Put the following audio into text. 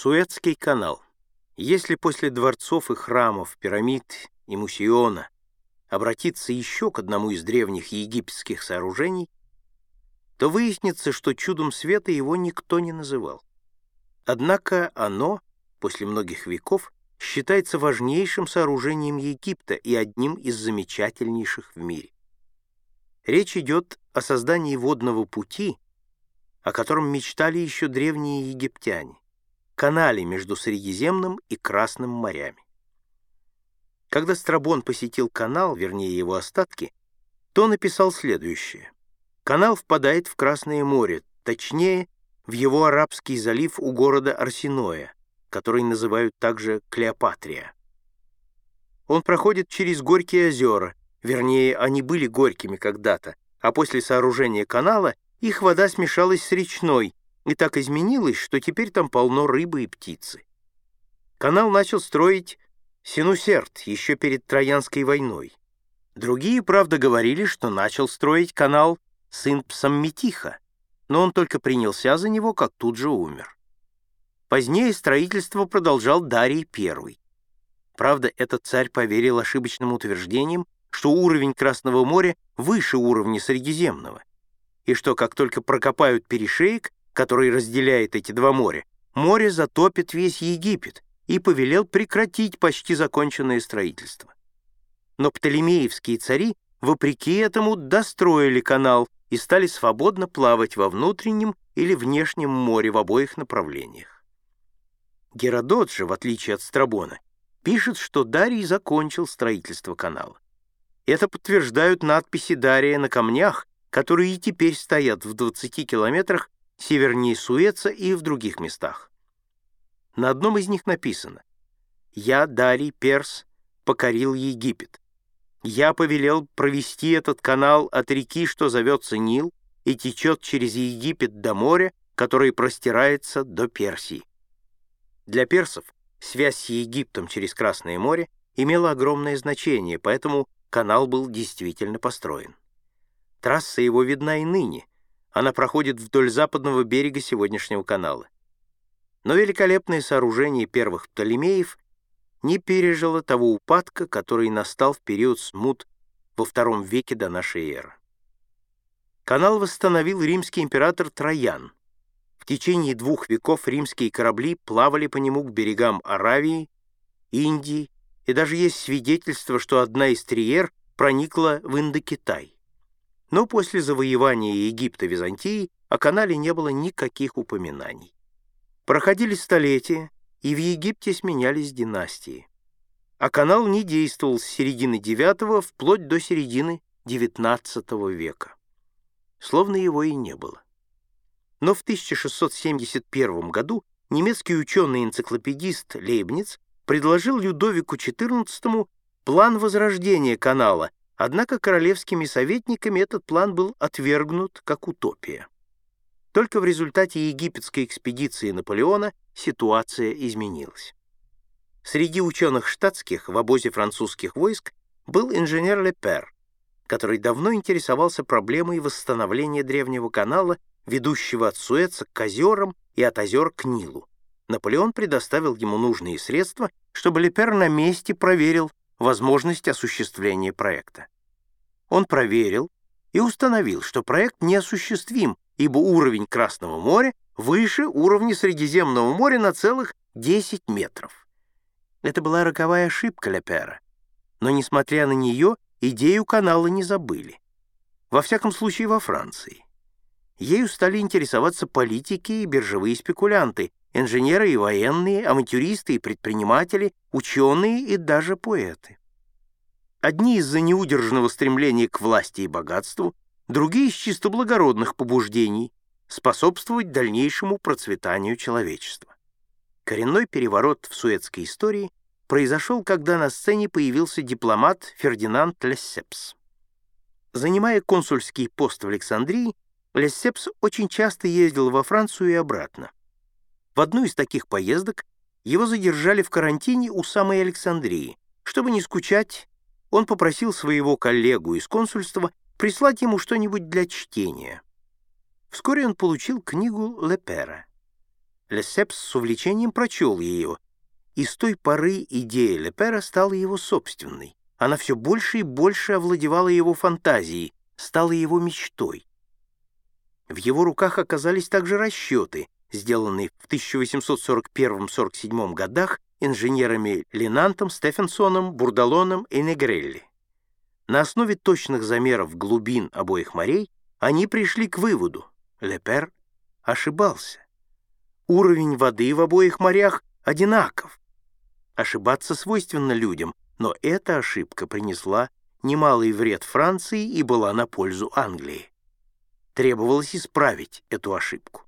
Суэцкий канал. Если после дворцов и храмов, пирамид и мусиона обратиться еще к одному из древних египетских сооружений, то выяснится, что чудом света его никто не называл. Однако оно, после многих веков, считается важнейшим сооружением Египта и одним из замечательнейших в мире. Речь идет о создании водного пути, о котором мечтали еще древние египтяне, канале между Средиземным и Красным морями. Когда Страбон посетил канал, вернее его остатки, то написал следующее. Канал впадает в Красное море, точнее, в его Арабский залив у города Арсиноя, который называют также Клеопатрия. Он проходит через Горькие озера, вернее, они были горькими когда-то, а после сооружения канала их вода смешалась с речной и так изменилась, что теперь там полно рыбы и птицы. Канал начал строить Синусерт еще перед Троянской войной. Другие, правда, говорили, что начал строить канал сын Псамметиха, но он только принялся за него, как тут же умер. Позднее строительство продолжал Дарий I. Правда, этот царь поверил ошибочным утверждениям, что уровень Красного моря выше уровня Средиземного, и что как только прокопают перешеек, который разделяет эти два моря, море затопит весь Египет, и повелел прекратить почти законченное строительство. Но птолемеевские цари, вопреки этому, достроили канал и стали свободно плавать во внутреннем или внешнем море в обоих направлениях. Геродот же, в отличие от Страбона, пишет, что Дарий закончил строительство канала. Это подтверждают надписи Дария на камнях, которые и теперь стоят в 20 километрах севернее Суэца и в других местах. На одном из них написано «Я, Дарий, Перс, покорил Египет. Я повелел провести этот канал от реки, что зовется Нил, и течет через Египет до моря, которое простирается до Персии. Для персов связь с Египтом через Красное море имела огромное значение, поэтому канал был действительно построен. Трасса его видна и ныне. Она проходит вдоль западного берега сегодняшнего канала. Но великолепное сооружение первых Птолемеев не пережило того упадка, который настал в период смут во втором веке до нашей эры. Канал восстановил римский император Троян – течение двух веков римские корабли плавали по нему к берегам Аравии, Индии, и даже есть свидетельство, что одна из триер проникла в Индокитай. Но после завоевания Египта Византии о канале не было никаких упоминаний. Проходили столетия, и в Египте сменялись династии. А канал не действовал с середины IX вплоть до середины XIX века. Словно его и не было. Но в 1671 году немецкий ученый-энциклопедист Лейбниц предложил Людовику XIV план возрождения канала, однако королевскими советниками этот план был отвергнут как утопия. Только в результате египетской экспедиции Наполеона ситуация изменилась. Среди ученых штатских в обозе французских войск был инженер Лепер, который давно интересовался проблемой восстановления древнего канала ведущего от Суэца к озерам и от озер к Нилу. Наполеон предоставил ему нужные средства, чтобы Лепер на месте проверил возможность осуществления проекта. Он проверил и установил, что проект неосуществим, ибо уровень Красного моря выше уровня Средиземного моря на целых 10 метров. Это была роковая ошибка Лепера, но, несмотря на нее, идею канала не забыли. Во всяком случае, во Франции. Ею стали интересоваться политики и биржевые спекулянты, инженеры и военные, авантюристы и предприниматели, ученые и даже поэты. Одни из-за неудержанного стремления к власти и богатству, другие из чисто благородных побуждений способствовать дальнейшему процветанию человечества. Коренной переворот в суэцкой истории произошел, когда на сцене появился дипломат Фердинанд Лессепс. Занимая консульский пост в Александрии, Лессепс очень часто ездил во Францию и обратно. В одну из таких поездок его задержали в карантине у самой Александрии. Чтобы не скучать, он попросил своего коллегу из консульства прислать ему что-нибудь для чтения. Вскоре он получил книгу Лепера. Лесепс с увлечением прочел ее, и с той поры идея Лепера стала его собственной. Она все больше и больше овладевала его фантазией, стала его мечтой. В его руках оказались также расчеты, сделанные в 1841-47 годах инженерами Линантом, Стефенсоном, Бурдалоном и Негрелли. На основе точных замеров глубин обоих морей они пришли к выводу – Лепер ошибался. Уровень воды в обоих морях одинаков. Ошибаться свойственно людям, но эта ошибка принесла немалый вред Франции и была на пользу Англии. Требовалось исправить эту ошибку.